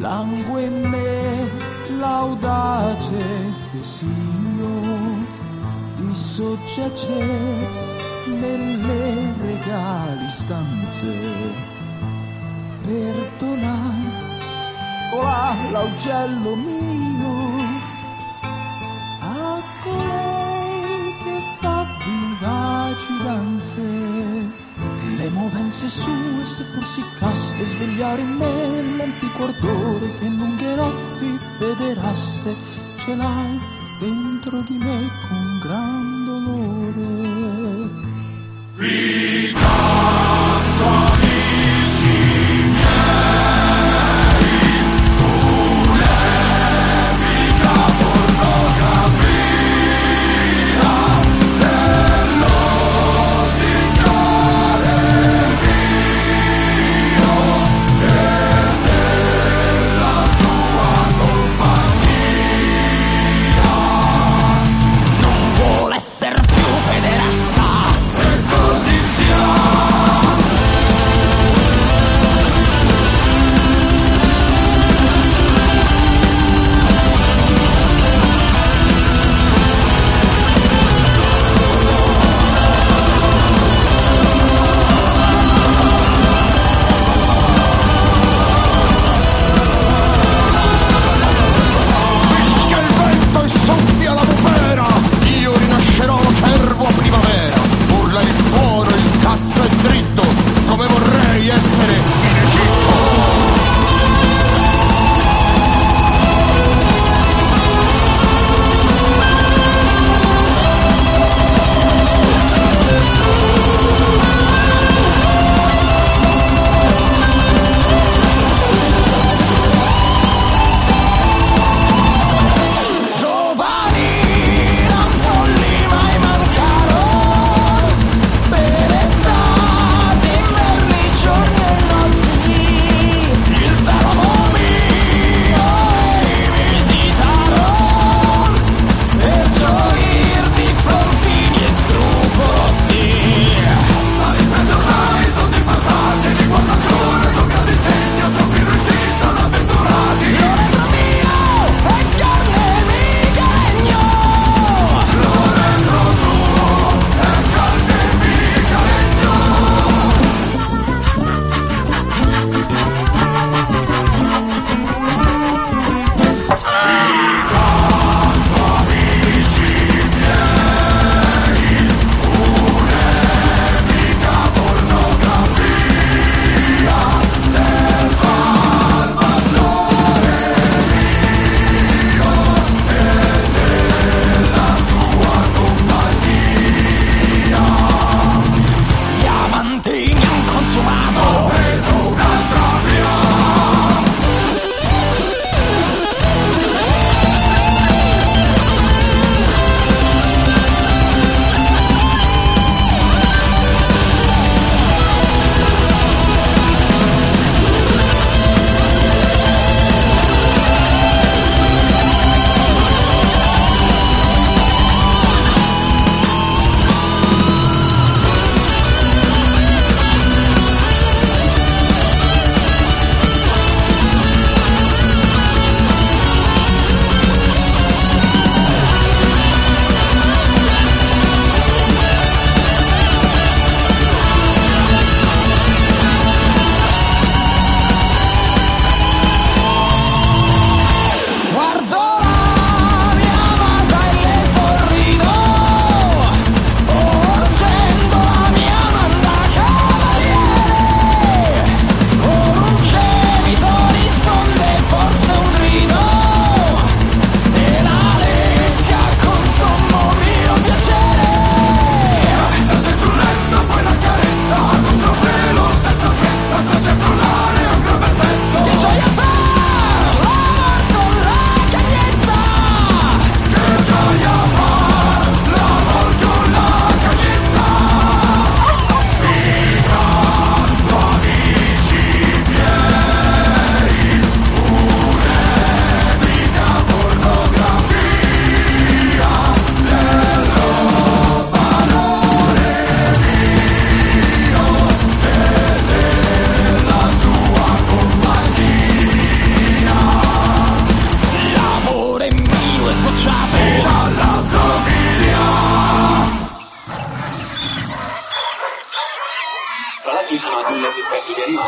langue me l'audace desio di soggiacere nelle regali stanze. Perdonare colà l'augello mio movenze sue, seppur si caste, svegliare in me l'antico ardore che in lunghe notti vederaste, ce l'hai dentro di me con gran dolore. düsen aklımda siz pek giderim.